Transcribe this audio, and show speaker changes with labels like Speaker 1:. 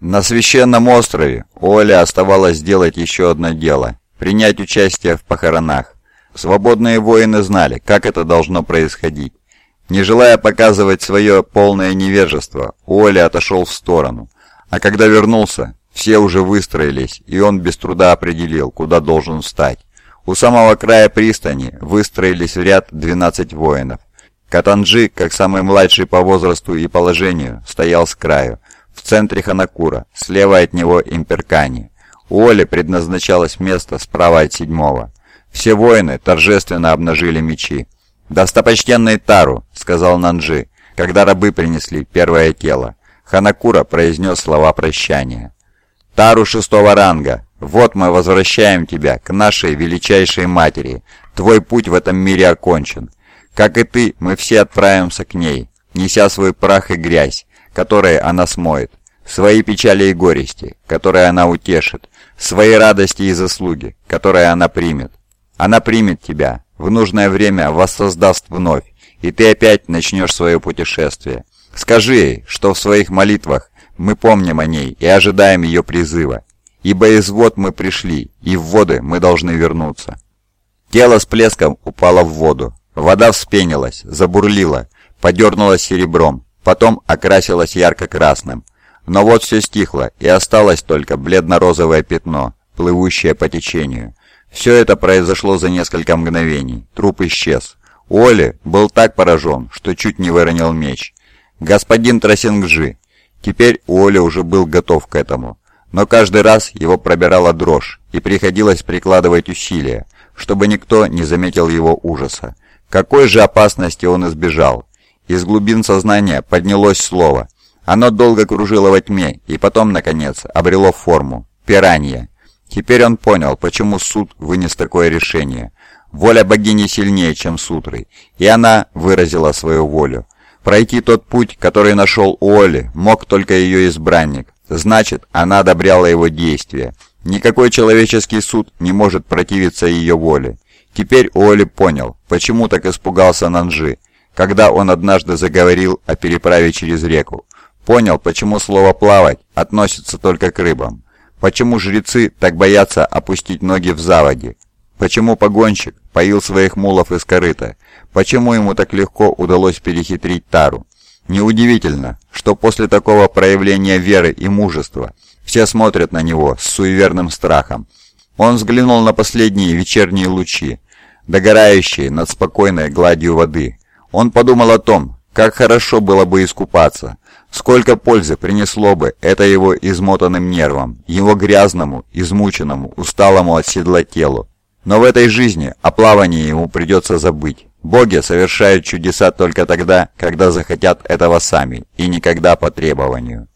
Speaker 1: На священном острове у Оли оставалось сделать еще одно дело – принять участие в похоронах. Свободные воины знали, как это должно происходить. Не желая показывать свое полное невежество, Оли отошел в сторону. А когда вернулся, все уже выстроились, и он без труда определил, куда должен встать. У самого края пристани выстроились в ряд 12 воинов. Катанджи, как самый младший по возрасту и положению, стоял с краю. В центре Ханакура, слева от него Имперкани. У Оли предназначалось место справа от седьмого. Все воины торжественно обнажили мечи. «Достопочтенный Тару», — сказал Нанджи, когда рабы принесли первое тело. Ханакура произнес слова прощания. «Тару шестого ранга, вот мы возвращаем тебя к нашей величайшей матери. Твой путь в этом мире окончен. Как и ты, мы все отправимся к ней, неся свой прах и грязь, которые она смоет, свои печали и горести, которые она утешит, свои радости и заслуги, которые она примет. Она примет тебя, в нужное время воссоздаст вновь, и ты опять начнешь свое путешествие. Скажи ей, что в своих молитвах мы помним о ней и ожидаем ее призыва, ибо из вод мы пришли, и в воды мы должны вернуться». Тело с плеском упало в воду. Вода вспенилась, забурлила, подернулась серебром, потом окрасилась ярко-красным. Но вот все стихло, и осталось только бледно-розовое пятно, плывущее по течению. Все это произошло за несколько мгновений. Труп исчез. Оли был так поражен, что чуть не выронил меч. «Господин Тросингжи!» Теперь Оли уже был готов к этому. Но каждый раз его пробирала дрожь, и приходилось прикладывать усилия, чтобы никто не заметил его ужаса. Какой же опасности он избежал? Из глубин сознания поднялось слово. Оно долго кружило во тьме и потом, наконец, обрело форму. Пиранья. Теперь он понял, почему суд вынес такое решение. Воля богини сильнее, чем сутры, и она выразила свою волю. Пройти тот путь, который нашел Уолли, мог только ее избранник. Значит, она одобряла его действия. Никакой человеческий суд не может противиться ее воле. Теперь Уолли понял, почему так испугался Нанжи, когда он однажды заговорил о переправе через реку. Понял, почему слово «плавать» относится только к рыбам. Почему жрецы так боятся опустить ноги в заводе. Почему погонщик поил своих мулов из корыта. Почему ему так легко удалось перехитрить Тару. Неудивительно, что после такого проявления веры и мужества все смотрят на него с суеверным страхом. Он взглянул на последние вечерние лучи, догорающие над спокойной гладью воды. Он подумал о том, как хорошо было бы искупаться, сколько пользы принесло бы это его измотанным нервам, его грязному, измученному, усталому от седла телу. Но в этой жизни о плавании ему придется забыть. Боги совершают чудеса только тогда, когда захотят этого сами, и никогда по требованию.